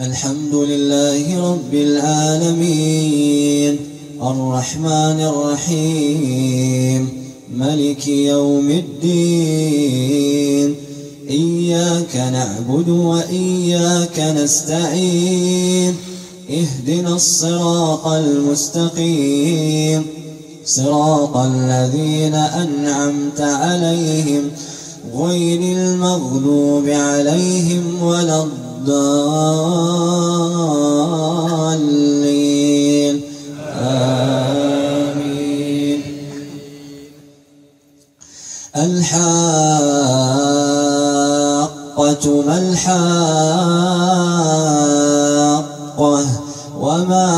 الحمد لله رب العالمين. الرحمن الرحيم. ملك يوم الدين. إياك نعبد وإياك نستعين. اهدنا الصراط المستقيم. صراط الذين أنعمت عليهم غير المغلوب عليهم ولا الضالين. آمين. الحاقة ما الحاقة وما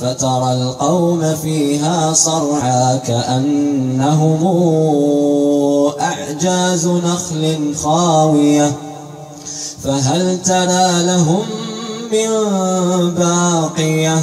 فترى القوم فيها صرعا كأنهم أعجاز نخل خاوية فهل ترى لهم من باقية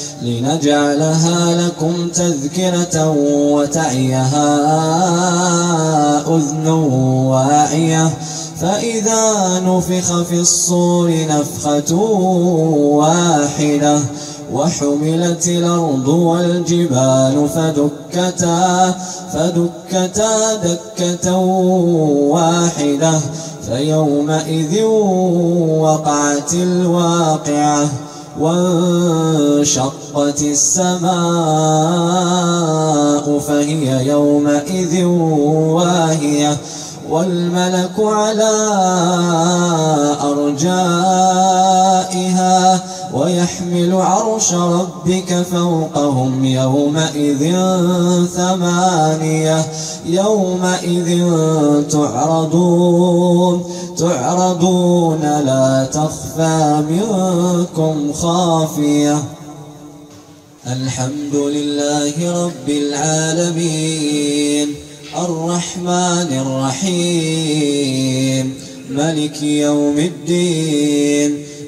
لنجعلها لكم تذكرة وتعيها أذن وأعية. فإذا نفخ في الصور نفخة واحدة وحملت الأرض والجبال فدكتا فدكتا دكة واحدة. فيومئذ وقعت الواقعة. وانشقت السماء فهي يومئذ واهية والملك على أرجائها ويحمل عرش ربك فوقهم يومئذ ثمانية يومئذ تعرضون تعرضون لا تخفى منكم خافية. الحمد لله رب العالمين الرحمن الرحيم ملك يوم الدين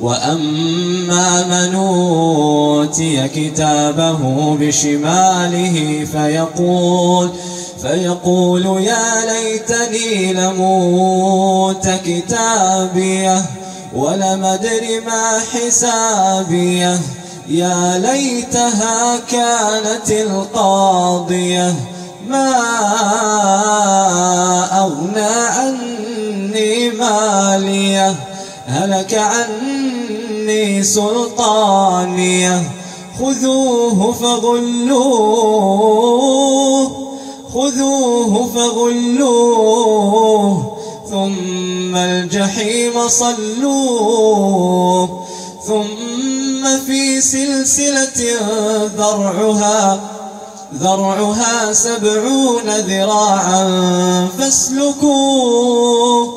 وأما من أوتي كتابه بشماله فيقول فيقول يا ليتني لموت كتابيه ولم أدر ما حسابيه يا ليتها كانت القاضية ما أغنى عني هلك عني سلطانية خذوه فغلوه خذوه فغلوه ثم الجحيم صلوه ثم في سلسلة ذرعها ذرعها سبعون ذراعا فاسلكوه.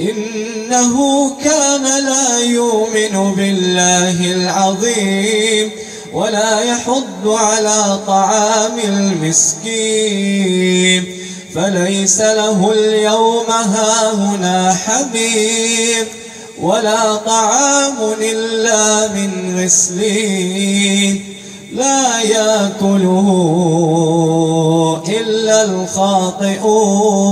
إنه كان لا يؤمن بالله العظيم ولا يحض على طعام المسكين فليس له اليوم هاهنا حبيب ولا طعام إلا من غسلين لا يأكله إلا الخاطئون